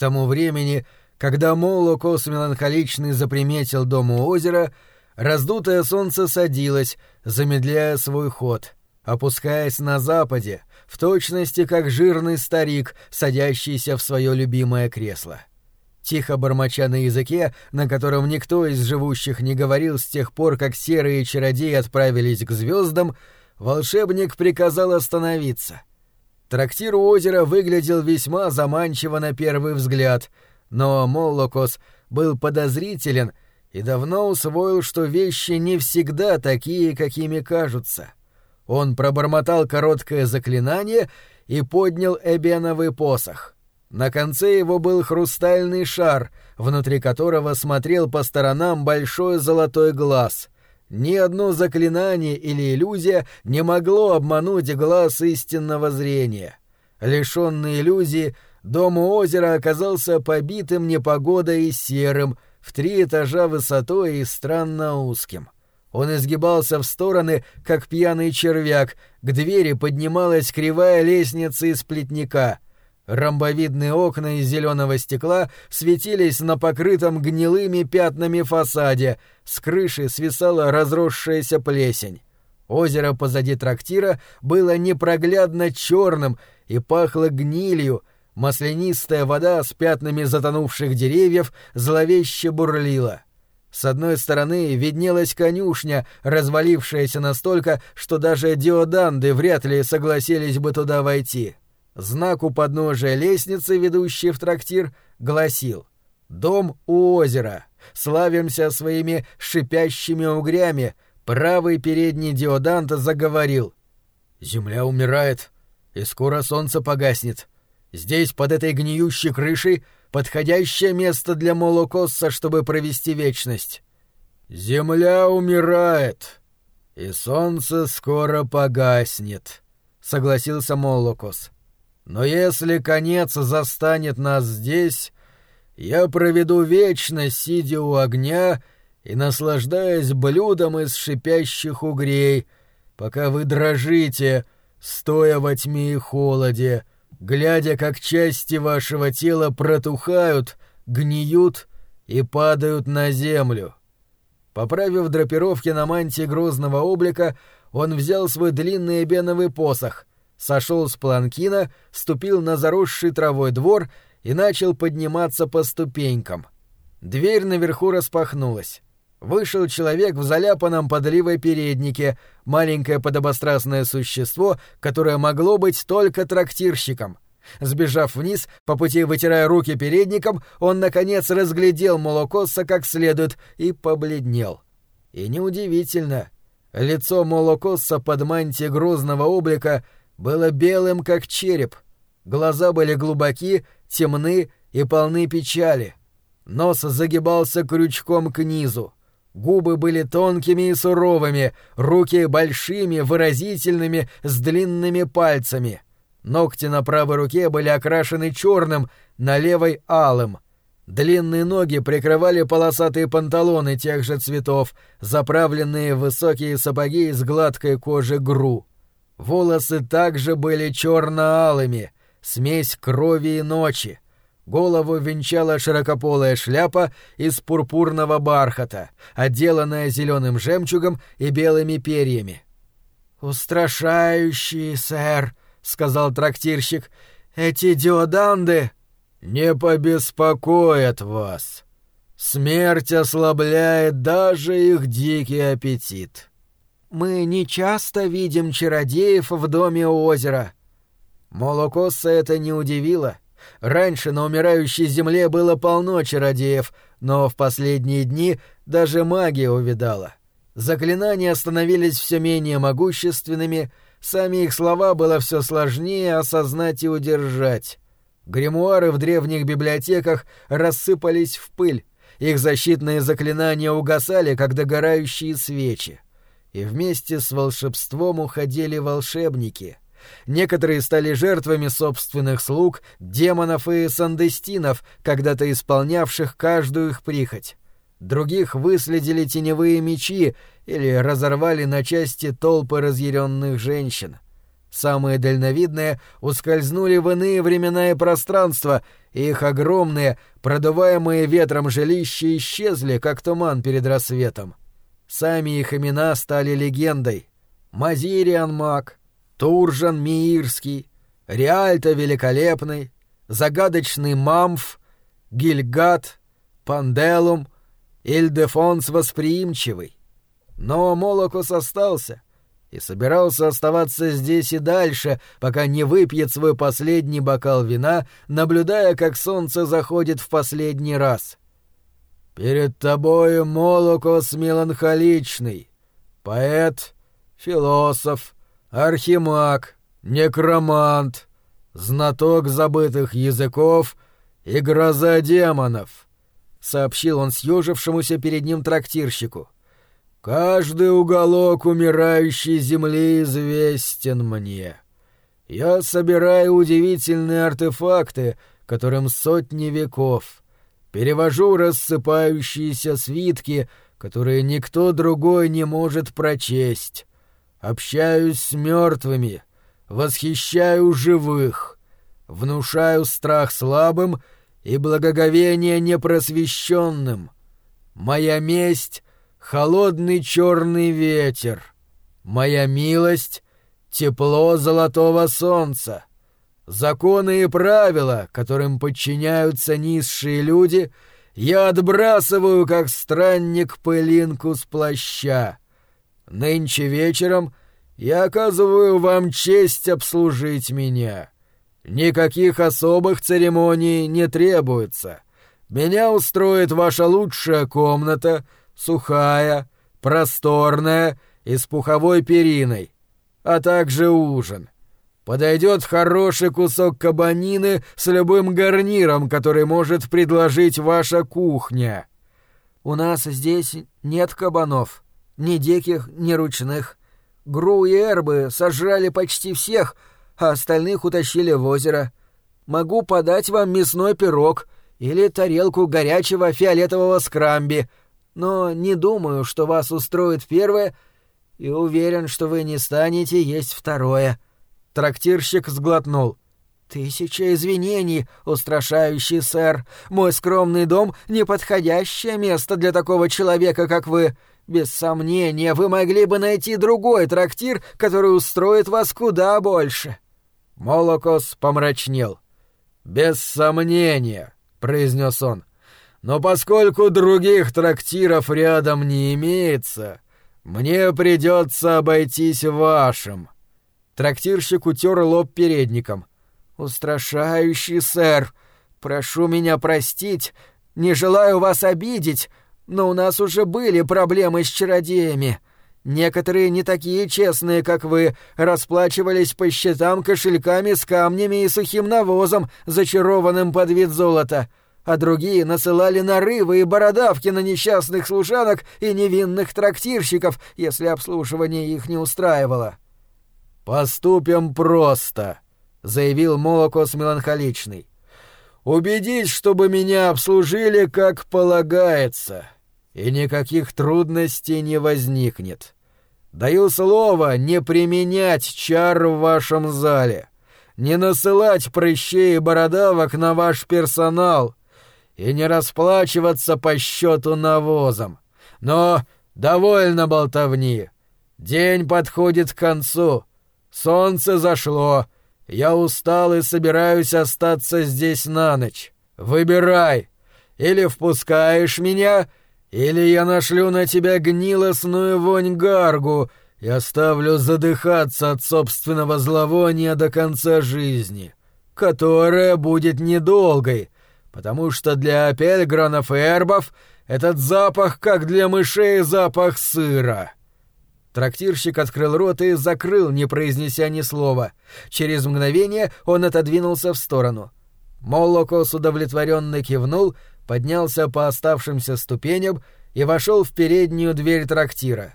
тому времени, когда Молокос меланхоличный заприметил дом у озера, раздутое солнце садилось, замедляя свой ход, опускаясь на западе, в точности как жирный старик, садящийся в свое любимое кресло. Тихо бормоча на языке, на котором никто из живущих не говорил с тех пор, как серые чародеи отправились к звездам, волшебник приказал остановиться. Трактир у озера выглядел весьма заманчиво на первый взгляд, но Моллокос был подозрителен и давно усвоил, что вещи не всегда такие, какими кажутся. Он пробормотал короткое заклинание и поднял эбеновый посох — на конце его был хрустальный шар, внутри которого смотрел по сторонам большой золотой глаз. Ни одно заклинание или иллюзия не могло обмануть глаз истинного зрения. Лишенный иллюзии, дом у озера оказался побитым непогодой и серым, в три этажа высотой и странно узким. Он изгибался в стороны, как пьяный червяк, к двери поднималась кривая лестница из плетника — Ромбовидные окна из зеленого стекла светились на покрытом гнилыми пятнами фасаде, с крыши свисала разросшаяся плесень. Озеро позади трактира было непроглядно черным и пахло гнилью, маслянистая вода с пятнами затонувших деревьев зловеще бурлила. С одной стороны виднелась конюшня, развалившаяся настолько, что даже диоданды вряд ли согласились бы туда войти. Знак у подножия лестницы, ведущей в трактир, гласил «Дом у озера. Славимся своими шипящими угрями». Правый передний диодант заговорил. «Земля умирает, и скоро солнце погаснет. Здесь, под этой гниющей крышей, подходящее место для Молокосса, чтобы провести вечность. Земля умирает, и солнце скоро погаснет», — согласился Молокос. Но если конец застанет нас здесь, я проведу вечность, сидя у огня и наслаждаясь блюдом из шипящих угрей, пока вы дрожите, стоя во тьме и холоде, глядя, как части вашего тела протухают, гниют и падают на землю. Поправив драпировки на мантии грозного облика, он взял свой длинный беновый посох, сошел с планкина, ступил на заросший травой двор и начал подниматься по ступенькам. Дверь наверху распахнулась. Вышел человек в заляпанном подливой переднике, маленькое подобострастное существо, которое могло быть только трактирщиком. Сбежав вниз, по пути вытирая руки передником, он, наконец, разглядел Молокосса как следует и побледнел. И неудивительно. Лицо Молокосса под мантией грозного облика — было белым, как череп. Глаза были глубоки, темны и полны печали. Нос загибался крючком к низу. Губы были тонкими и суровыми, руки большими, выразительными, с длинными пальцами. Ногти на правой руке были окрашены черным, на левой — алым. Длинные ноги прикрывали полосатые панталоны тех же цветов, заправленные в высокие сапоги из гладкой кожи гру. Волосы также были черно-алыми, смесь крови и ночи. Голову венчала широкополая шляпа из пурпурного бархата, отделанная зеленым жемчугом и белыми перьями. «Устрашающие, сэр», — сказал трактирщик, — «эти диоданды...» «Не побеспокоят вас. Смерть ослабляет даже их дикий аппетит». Мы не часто видим чародеев в доме у озера. Молокосса это не удивило. Раньше на умирающей земле было полно чародеев, но в последние дни даже магия увидала. Заклинания становились все менее могущественными, сами их слова было все сложнее осознать и удержать. Гримуары в древних библиотеках рассыпались в пыль, их защитные заклинания угасали, как догорающие свечи и вместе с волшебством уходили волшебники. Некоторые стали жертвами собственных слуг, демонов и сандестинов, когда-то исполнявших каждую их прихоть. Других выследили теневые мечи или разорвали на части толпы разъяренных женщин. Самые дальновидные ускользнули в иные времена и пространства и их огромные, продуваемые ветром жилища исчезли, как туман перед рассветом. Сами их имена стали легендой. Мазириан Мак, Туржан Миирский, Реальто Великолепный, Загадочный Мамф, Гильгат, Панделум, Ильдефонс Восприимчивый. Но Молокос остался и собирался оставаться здесь и дальше, пока не выпьет свой последний бокал вина, наблюдая, как солнце заходит в последний раз. «Перед тобой Молокос меланхоличный, поэт, философ, архимаг, некромант, знаток забытых языков и гроза демонов», — сообщил он съежившемуся перед ним трактирщику. «Каждый уголок умирающей земли известен мне. Я собираю удивительные артефакты, которым сотни веков, перевожу рассыпающиеся свитки, которые никто другой не может прочесть, общаюсь с мертвыми, восхищаю живых, внушаю страх слабым и благоговение непросвещенным. Моя месть — холодный черный ветер, моя милость — тепло золотого солнца. Законы и правила, которым подчиняются низшие люди, я отбрасываю, как странник, пылинку с плаща. Нынче вечером я оказываю вам честь обслужить меня. Никаких особых церемоний не требуется. Меня устроит ваша лучшая комната, сухая, просторная и с пуховой периной, а также ужин. Подойдет хороший кусок кабанины с любым гарниром, который может предложить ваша кухня. У нас здесь нет кабанов, ни диких, ни ручных. Гру и эрбы сожрали почти всех, а остальных утащили в озеро. Могу подать вам мясной пирог или тарелку горячего фиолетового скрамби, но не думаю, что вас устроит первое, и уверен, что вы не станете есть второе». Трактирщик сглотнул. «Тысяча извинений, устрашающий сэр. Мой скромный дом — неподходящее место для такого человека, как вы. Без сомнения, вы могли бы найти другой трактир, который устроит вас куда больше». Молокос помрачнел. «Без сомнения», — произнес он. «Но поскольку других трактиров рядом не имеется, мне придется обойтись вашим». Трактирщик утер лоб передником. «Устрашающий, сэр! Прошу меня простить, не желаю вас обидеть, но у нас уже были проблемы с чародеями. Некоторые не такие честные, как вы, расплачивались по счетам кошельками с камнями и сухим навозом, зачарованным под вид золота, а другие насылали нарывы и бородавки на несчастных служанок и невинных трактирщиков, если обслуживание их не устраивало». «Поступим просто», — заявил Молокос меланхоличный. «Убедить, чтобы меня обслужили как полагается» и никаких трудностей не возникнет. Даю слово не применять чар в вашем зале, не насылать прыщей и бородавок на ваш персонал и не расплачиваться по счету навозом. Но довольно болтовни. День подходит к концу. Солнце зашло. Я устал и собираюсь остаться здесь на ночь. Выбирай. Или впускаешь меня, или я нашлю на тебя гнилостную вонь гаргу и оставлю задыхаться от собственного зловония до конца жизни, которая будет недолгой, потому что для пельгранов и эрбов этот запах, как для мышей, запах сыра». Трактирщик открыл рот и закрыл, не произнеся ни слова. Через мгновение он отодвинулся в сторону. Моллокос удовлетворенно кивнул — поднялся по оставшимся ступеням и вошел в переднюю дверь трактира.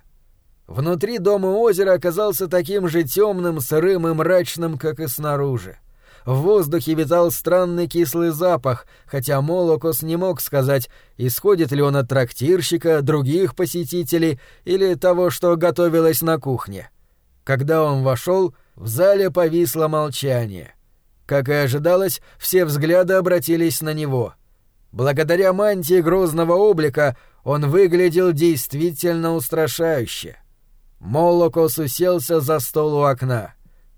Внутри дома озера оказался таким же темным, сырым и мрачным, как и снаружи. В воздухе витал странный кислый запах, хотя Моллокос не мог сказать, исходит ли он от трактирщика, других посетителей или того, что готовилось на кухне. Когда он вошел, в зале повисло молчание. Как и ожидалось, все взгляды обратились на него. Благодаря мантии грозного облика он выглядел действительно устрашающе. Молокос уселся за стол у окна.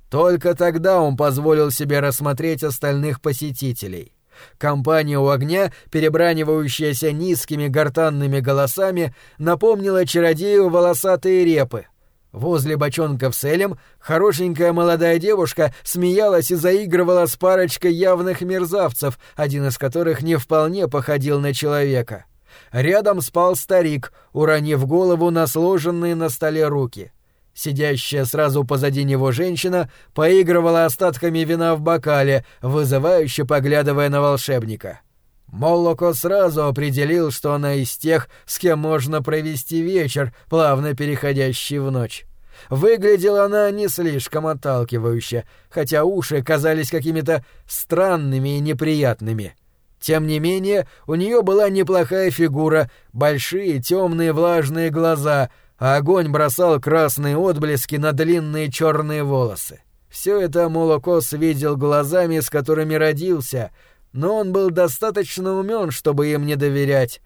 Только тогда он позволил себе рассмотреть остальных посетителей. Компания у огня, перебранивающаяся низкими гортанными голосами, напомнила чародею волосатые репы. Возле бочонков с Элем хорошенькая молодая девушка смеялась и заигрывала с парочкой явных мерзавцев, один из которых не вполне походил на человека. Рядом спал старик, уронив голову на сложенные на столе руки. Сидящая сразу позади него женщина поигрывала остатками вина в бокале, вызывающе поглядывая на волшебника. Молоко сразу определил, что она из тех, с кем можно провести вечер, плавно переходящий в ночь. Выглядела она не слишком отталкивающе, хотя уши казались какими-то странными и неприятными. Тем не менее, у нее была неплохая фигура, большие темные влажные глаза — а огонь бросал красные отблески на длинные черные волосы. Все это Молокос видел глазами, с которыми родился, но он был достаточно умен, чтобы им не доверять.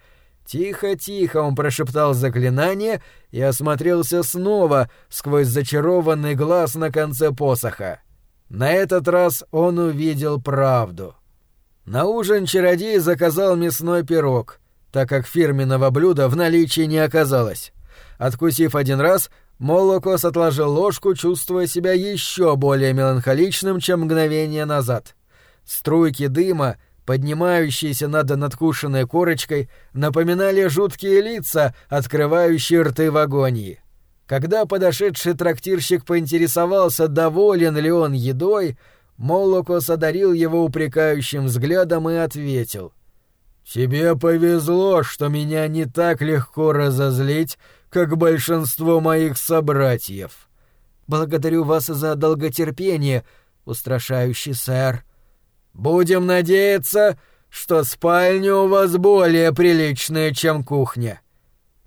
Тихо-тихо он прошептал заклинание и осмотрелся снова сквозь зачарованный глаз на конце посоха. На этот раз он увидел правду. На ужин чародей заказал мясной пирог, так как фирменного блюда в наличии не оказалось. Откусив один раз, Молокос отложил ложку, чувствуя себя еще более меланхоличным, чем мгновение назад. Струйки дыма, поднимающиеся над надкушенной корочкой, напоминали жуткие лица, открывающие рты в агонии. Когда подошедший трактирщик поинтересовался, доволен ли он едой, Молокос одарил его упрекающим взглядом и ответил. «Тебе повезло, что меня не так легко разозлить, как большинство моих собратьев. Благодарю вас за долготерпение, устрашающий сэр. Будем надеяться, что спальня у вас более приличная, чем кухня.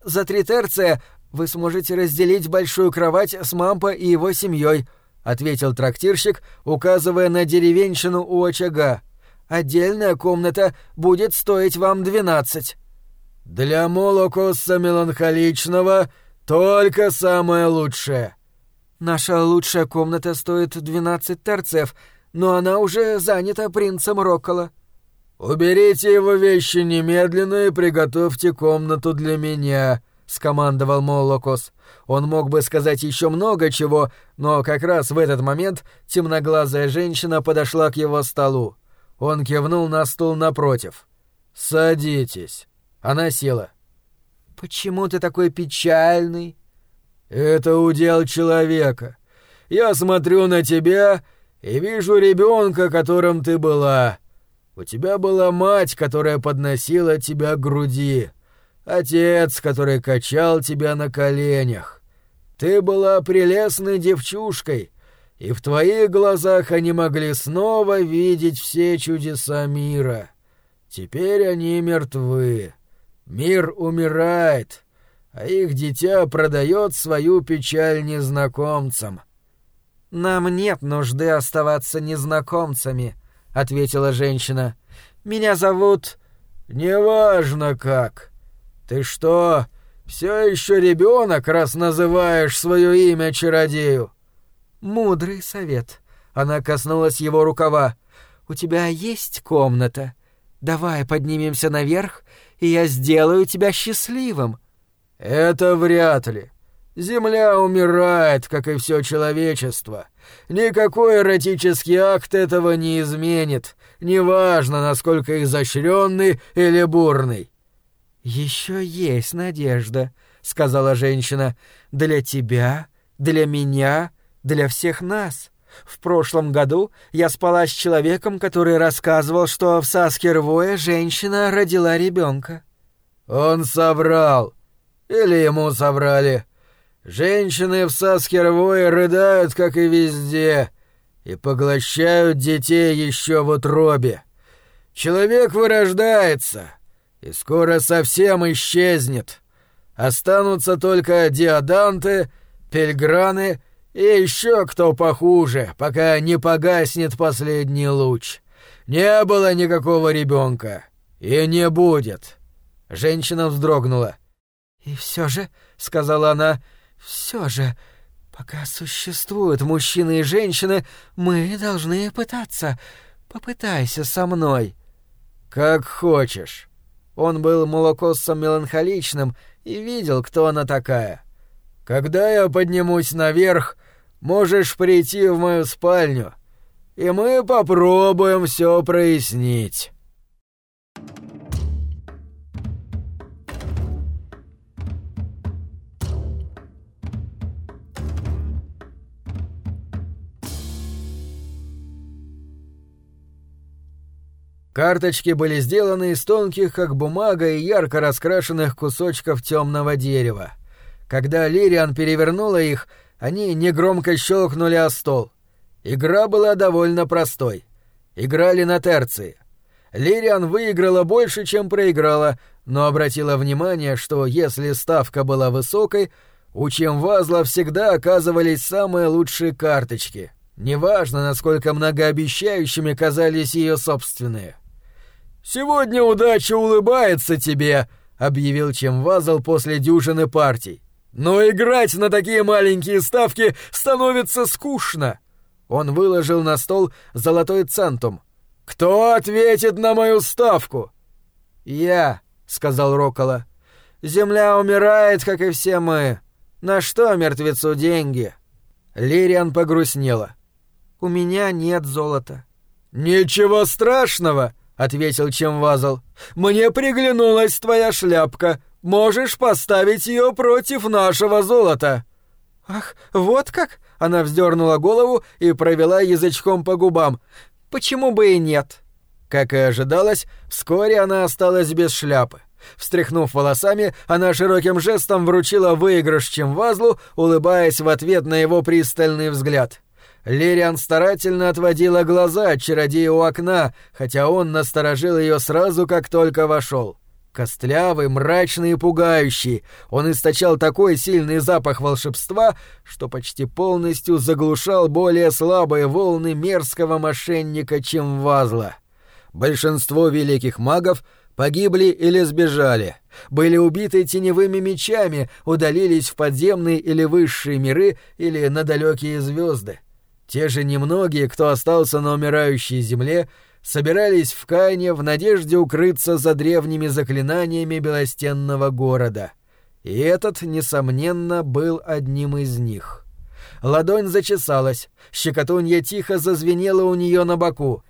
За три терция вы сможете разделить большую кровать с Мампо и его семьей, ответил трактирщик, указывая на деревенщину у очага. Отдельная комната будет стоить вам двенадцать. Для Молокоса меланхоличного только самое лучшее. Наша лучшая комната стоит двенадцать терцев, но она уже занята принцем Рокола. Уберите его вещи немедленно и приготовьте комнату для меня, скомандовал Молокос. Он мог бы сказать еще много чего, но как раз в этот момент темноглазая женщина подошла к его столу. Он кивнул на стул напротив. Садитесь. Она села. «Почему ты такой печальный?» «Это удел человека. Я смотрю на тебя и вижу ребенка, которым ты была. У тебя была мать, которая подносила тебя к груди, отец, который качал тебя на коленях. Ты была прелестной девчушкой, и в твоих глазах они могли снова видеть все чудеса мира. Теперь они мертвы. Мир умирает, а их дитя продает свою печаль незнакомцам. Нам нет нужды оставаться незнакомцами, ответила женщина. Меня зовут неважно как. Ты что, все еще ребенок, раз называешь свое имя чародею? Мудрый совет. Она коснулась его рукава. У тебя есть комната? Давай поднимемся наверх и я сделаю тебя счастливым». «Это вряд ли. Земля умирает, как и все человечество. Никакой эротический акт этого не изменит, неважно, насколько изощренный или бурный». «Еще есть надежда», — сказала женщина, — «для тебя, для меня, для всех нас». В прошлом году я спала с человеком, который рассказывал, что в Саскервое женщина родила ребенка. Он соврал. Или ему соврали. Женщины в Саскервое рыдают, как и везде, и поглощают детей еще в утробе. Человек вырождается и скоро совсем исчезнет. Останутся только диаданты, пельграны И еще кто похуже, пока не погаснет последний луч. Не было никакого ребенка. И не будет. Женщина вздрогнула. И все же, сказала она, все же, пока существуют мужчины и женщины, мы должны пытаться. Попытайся со мной. Как хочешь. Он был молокоссом меланхоличным и видел, кто она такая. Когда я поднимусь наверх, можешь прийти в мою спальню, и мы попробуем все прояснить. Карточки были сделаны из тонких, как бумага, и ярко раскрашенных кусочков темного дерева. Когда Лириан перевернула их, они негромко щелкнули о стол. Игра была довольно простой. Играли на терции. Лириан выиграла больше, чем проиграла, но обратила внимание, что если ставка была высокой, у Чемвазла всегда оказывались самые лучшие карточки. Неважно, насколько многообещающими казались ее собственные. «Сегодня удача улыбается тебе», — объявил Чемвазл после дюжины партий. «Но играть на такие маленькие ставки становится скучно». Он выложил на стол золотой центум. «Кто ответит на мою ставку?» «Я», — сказал Рокола. «Земля умирает, как и все мы. На что мертвецу деньги?» Лириан погрустнела. «У меня нет золота». «Ничего страшного!» — ответил Чемвазл. «Мне приглянулась твоя шляпка. Можешь поставить ее против нашего золота». «Ах, вот как?» — она вздернула голову и провела язычком по губам. «Почему бы и нет?» Как и ожидалось, вскоре она осталась без шляпы. Встряхнув волосами, она широким жестом вручила выигрыш Чемвазлу, улыбаясь в ответ на его пристальный взгляд. Лириан старательно отводила глаза от чародея у окна, хотя он насторожил ее сразу, как только вошел. Костлявый, мрачный и пугающий, он источал такой сильный запах волшебства, что почти полностью заглушал более слабые волны мерзкого мошенника, чем вазла. Большинство великих магов погибли или сбежали, были убиты теневыми мечами, удалились в подземные или высшие миры или на далекие звезды. Те же немногие, кто остался на умирающей земле, собирались в Кайне в надежде укрыться за древними заклинаниями белостенного города. И этот, несомненно, был одним из них. Ладонь зачесалась, щекотунья тихо зазвенела у нее на боку.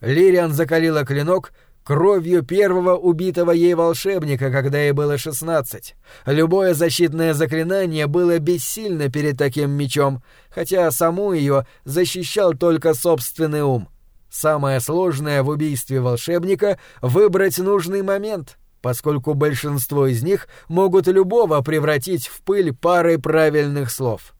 Лириан закалила клинок, кровью первого убитого ей волшебника, когда ей было шестнадцать. Любое защитное заклинание было бессильно перед таким мечом, хотя саму ее защищал только собственный ум. Самое сложное в убийстве волшебника — выбрать нужный момент, поскольку большинство из них могут любого превратить в пыль парой правильных слов.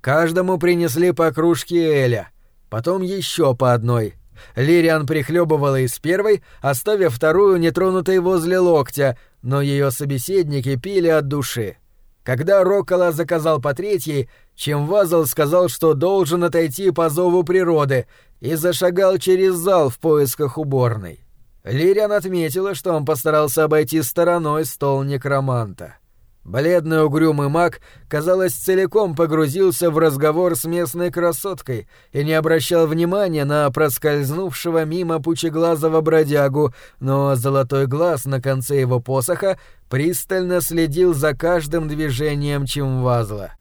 Каждому принесли по кружке Эля, потом еще по одной — Лириан прихлебывала из первой, оставив вторую нетронутой возле локтя, но ее собеседники пили от души. Когда Рокола заказал по третьей, чем Вазл сказал, что должен отойти по зову природы, и зашагал через зал в поисках уборной. Лириан отметила, что он постарался обойти стороной стол некроманта. Бледный угрюмый маг, казалось, целиком погрузился в разговор с местной красоткой и не обращал внимания на проскользнувшего мимо пучеглазого бродягу, но золотой глаз на конце его посоха пристально следил за каждым движением Чимвазла.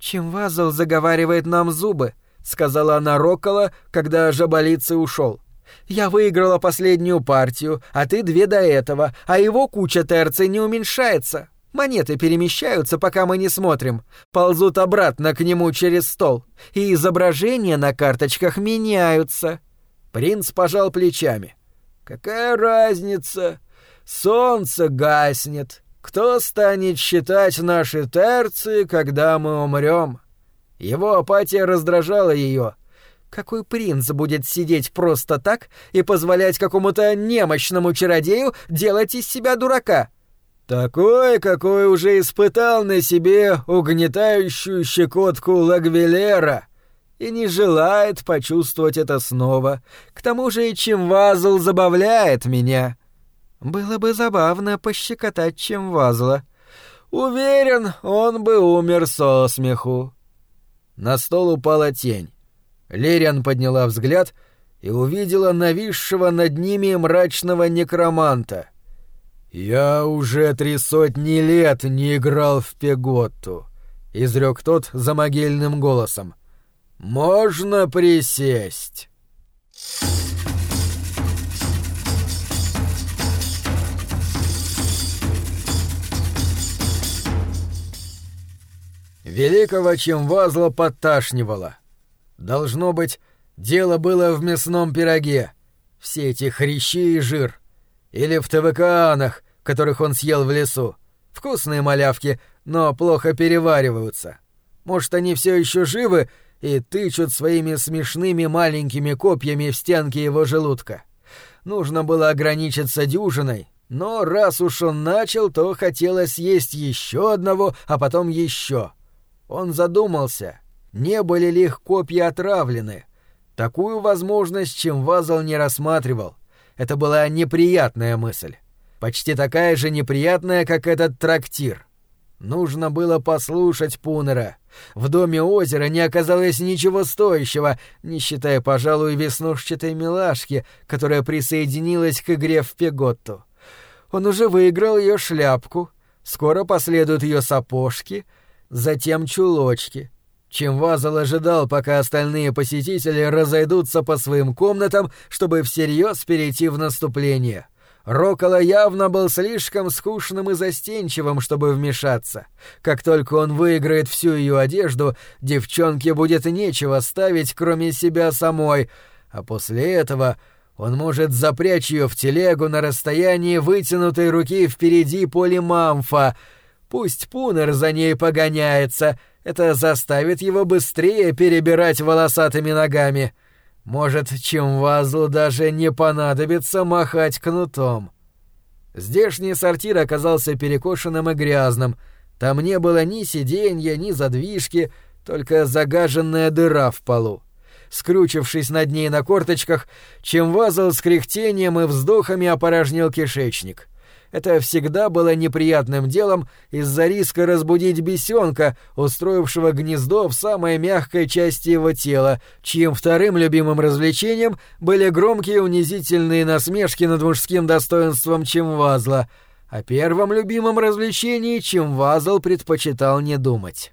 «Чимвазл заговаривает нам зубы», — сказала она Рокола, когда жаболицы ушел. «Я выиграла последнюю партию, а ты две до этого, а его куча терций не уменьшается». Монеты перемещаются, пока мы не смотрим, ползут обратно к нему через стол, и изображения на карточках меняются. Принц пожал плечами. Какая разница? Солнце гаснет. Кто станет считать наши терции, когда мы умрем? Его апатия раздражала ее. Какой принц будет сидеть просто так и позволять какому-то немощному чародею делать из себя дурака? Такой, какой уже испытал на себе угнетающую щекотку Лагвелера и не желает почувствовать это снова. К тому же и Чимвазл забавляет меня. Было бы забавно пощекотать Чимвазла. Уверен, он бы умер со смеху. На стол упала тень. Лериан подняла взгляд и увидела нависшего над ними мрачного некроманта. «Я уже три сотни лет не играл в Пеготту», — изрек тот за могильным голосом. «Можно присесть». Великого Чемвазла подташнивало. Должно быть, дело было в мясном пироге. Все эти хрящи и жир. Или в ТВКанах, которых он съел в лесу. Вкусные малявки, но плохо перевариваются. Может, они все еще живы и тычут своими смешными маленькими копьями в стенки его желудка. Нужно было ограничиться дюжиной, но раз уж он начал, то хотелось есть еще одного, а потом еще. Он задумался, не были ли их копья отравлены. Такую возможность чем не рассматривал. Это была неприятная мысль. Почти такая же неприятная, как этот трактир. Нужно было послушать Пунера. В доме озера не оказалось ничего стоящего, не считая, пожалуй, веснушчатой милашки, которая присоединилась к игре в Пеготту. Он уже выиграл ее шляпку, скоро последуют ее сапожки, затем чулочки. Чем Вазал ожидал, пока остальные посетители разойдутся по своим комнатам, чтобы всерьез перейти в наступление. Рокола явно был слишком скучным и застенчивым, чтобы вмешаться. Как только он выиграет всю ее одежду, девчонке будет нечего ставить, кроме себя самой, а после этого он может запрячь ее в телегу на расстоянии вытянутой руки впереди полимамфа. Пусть Пунер за ней погоняется, это заставит его быстрее перебирать волосатыми ногами. — может, чем вазу даже не понадобится махать кнутом. Здешний сортир оказался перекошенным и грязным. Там не было ни сиденья, ни задвижки, только загаженная дыра в полу. Скручившись над ней на корточках, чем вазал с кряхтением и вздохами опорожнил кишечник — это всегда было неприятным делом из-за риска разбудить бесенка, устроившего гнездо в самой мягкой части его тела, чьим вторым любимым развлечением были громкие унизительные насмешки над мужским достоинством Чемвазла, а первым любимым развлечением Чемвазл предпочитал не думать.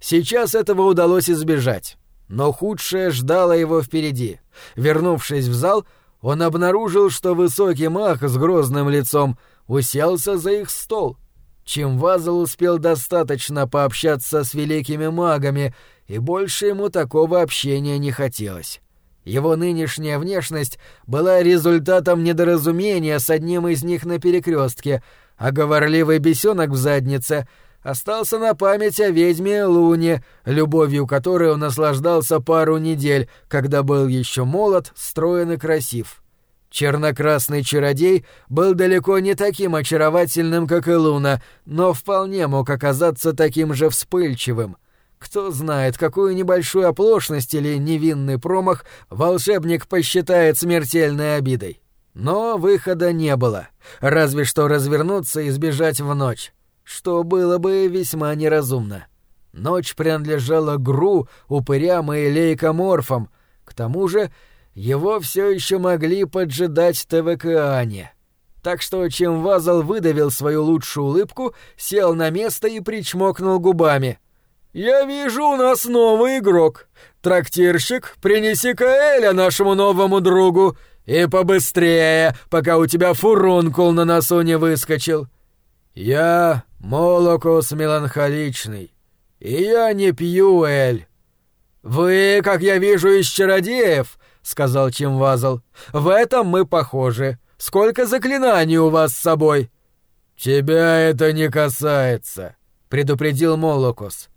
Сейчас этого удалось избежать, но худшее ждало его впереди. Вернувшись в зал, он обнаружил, что высокий маг с грозным лицом уселся за их стол. Чем Вазел успел достаточно пообщаться с великими магами, и больше ему такого общения не хотелось. Его нынешняя внешность была результатом недоразумения с одним из них на перекрестке, а говорливый бесенок в заднице остался на память о ведьме Луне, любовью которой он наслаждался пару недель, когда был еще молод, строен и красив. Чернокрасный чародей был далеко не таким очаровательным, как и Луна, но вполне мог оказаться таким же вспыльчивым. Кто знает, какую небольшую оплошность или невинный промах волшебник посчитает смертельной обидой. Но выхода не было, разве что развернуться и сбежать в ночь, что было бы весьма неразумно. Ночь принадлежала Гру, упырям и лейкоморфам, к тому же его все еще могли поджидать ТВКане. Так что чем Вазал выдавил свою лучшую улыбку, сел на место и причмокнул губами. «Я вижу, у нас новый игрок. Трактирщик, принеси-ка Эля нашему новому другу. И побыстрее, пока у тебя фурункул на носу не выскочил». «Я Молокос меланхоличный, и я не пью Эль». «Вы, как я вижу, из чародеев, сказал Чимвазл. «В этом мы похожи. Сколько заклинаний у вас с собой?» «Тебя это не касается», — предупредил Молокос.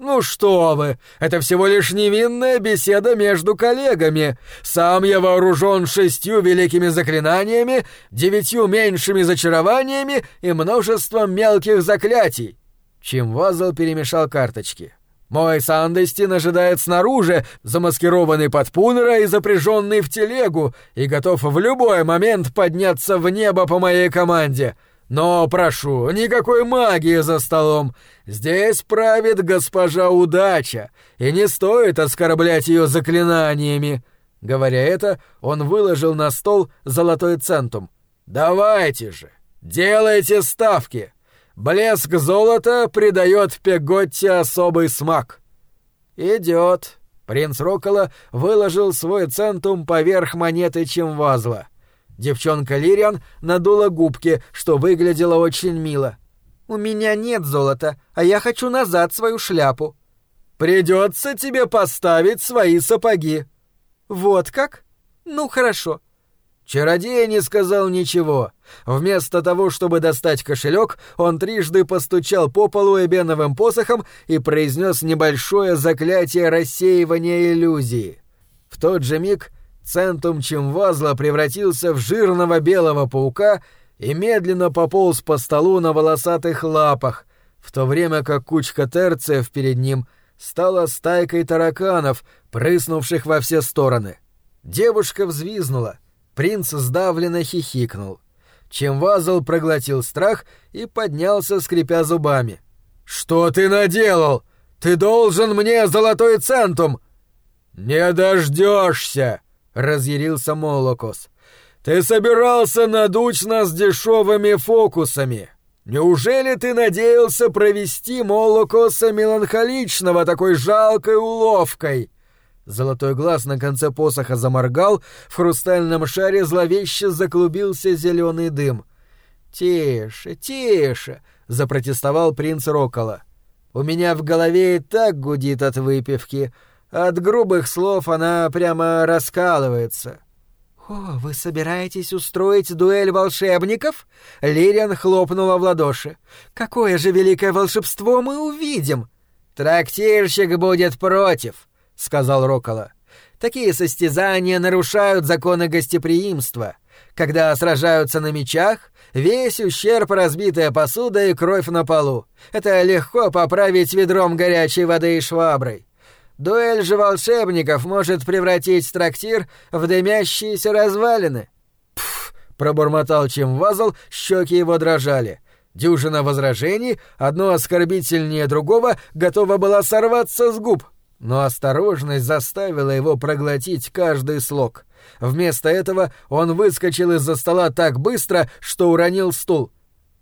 «Ну что вы, это всего лишь невинная беседа между коллегами. Сам я вооружен шестью великими заклинаниями, девятью меньшими зачарованиями и множеством мелких заклятий». Чем Вазл перемешал карточки. «Мой Сандестин ожидает снаружи, замаскированный под пунера и запряженный в телегу, и готов в любой момент подняться в небо по моей команде». Но прошу, никакой магии за столом. Здесь правит госпожа удача, и не стоит оскорблять ее заклинаниями. Говоря это, он выложил на стол золотой центум. Давайте же, делайте ставки. Блеск золота придает Пеготте особый смак. Идет. Принц Рокола выложил свой центум поверх монеты Чемвазла. Девчонка Лириан надула губки, что выглядело очень мило. «У меня нет золота, а я хочу назад свою шляпу». «Придется тебе поставить свои сапоги». «Вот как? Ну, хорошо». Чародей не сказал ничего. Вместо того, чтобы достать кошелек, он трижды постучал по полу эбеновым посохом и произнес небольшое заклятие рассеивания иллюзии. В тот же миг Центум Чимвазла превратился в жирного белого паука и медленно пополз по столу на волосатых лапах, в то время как кучка терциев перед ним стала стайкой тараканов, прыснувших во все стороны. Девушка взвизнула, принц сдавленно хихикнул. Чемвазл проглотил страх и поднялся, скрипя зубами. «Что ты наделал? Ты должен мне золотой центум!» «Не дождешься!» — разъярился Молокос. «Ты собирался надуть нас дешевыми фокусами. Неужели ты надеялся провести Молокоса меланхоличного такой жалкой уловкой?» Золотой глаз на конце посоха заморгал, в хрустальном шаре зловеще заклубился зеленый дым. «Тише, тише!» — запротестовал принц Рокола. «У меня в голове и так гудит от выпивки, от грубых слов она прямо раскалывается. «О, вы собираетесь устроить дуэль волшебников?» Лириан хлопнула в ладоши. «Какое же великое волшебство мы увидим!» «Трактирщик будет против», — сказал Рокола. «Такие состязания нарушают законы гостеприимства. Когда сражаются на мечах, весь ущерб разбитая посуда и кровь на полу. Это легко поправить ведром горячей воды и шваброй. Дуэль же волшебников может превратить трактир в дымящиеся развалины. Пф, пробормотал чем вазл, щеки его дрожали. Дюжина возражений, одно оскорбительнее другого, готова была сорваться с губ. Но осторожность заставила его проглотить каждый слог. Вместо этого он выскочил из-за стола так быстро, что уронил стул.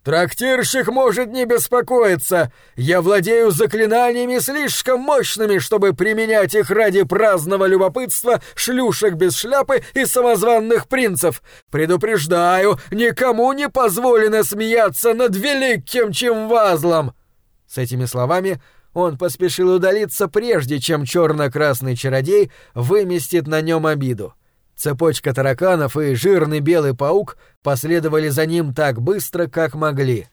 «Трактирщик может не беспокоиться. Я владею заклинаниями слишком мощными, чтобы применять их ради праздного любопытства шлюшек без шляпы и самозванных принцев. Предупреждаю, никому не позволено смеяться над великим Чемвазлом!» С этими словами он поспешил удалиться прежде, чем черно-красный чародей выместит на нем обиду. Цепочка тараканов и жирный белый паук последовали за ним так быстро, как могли.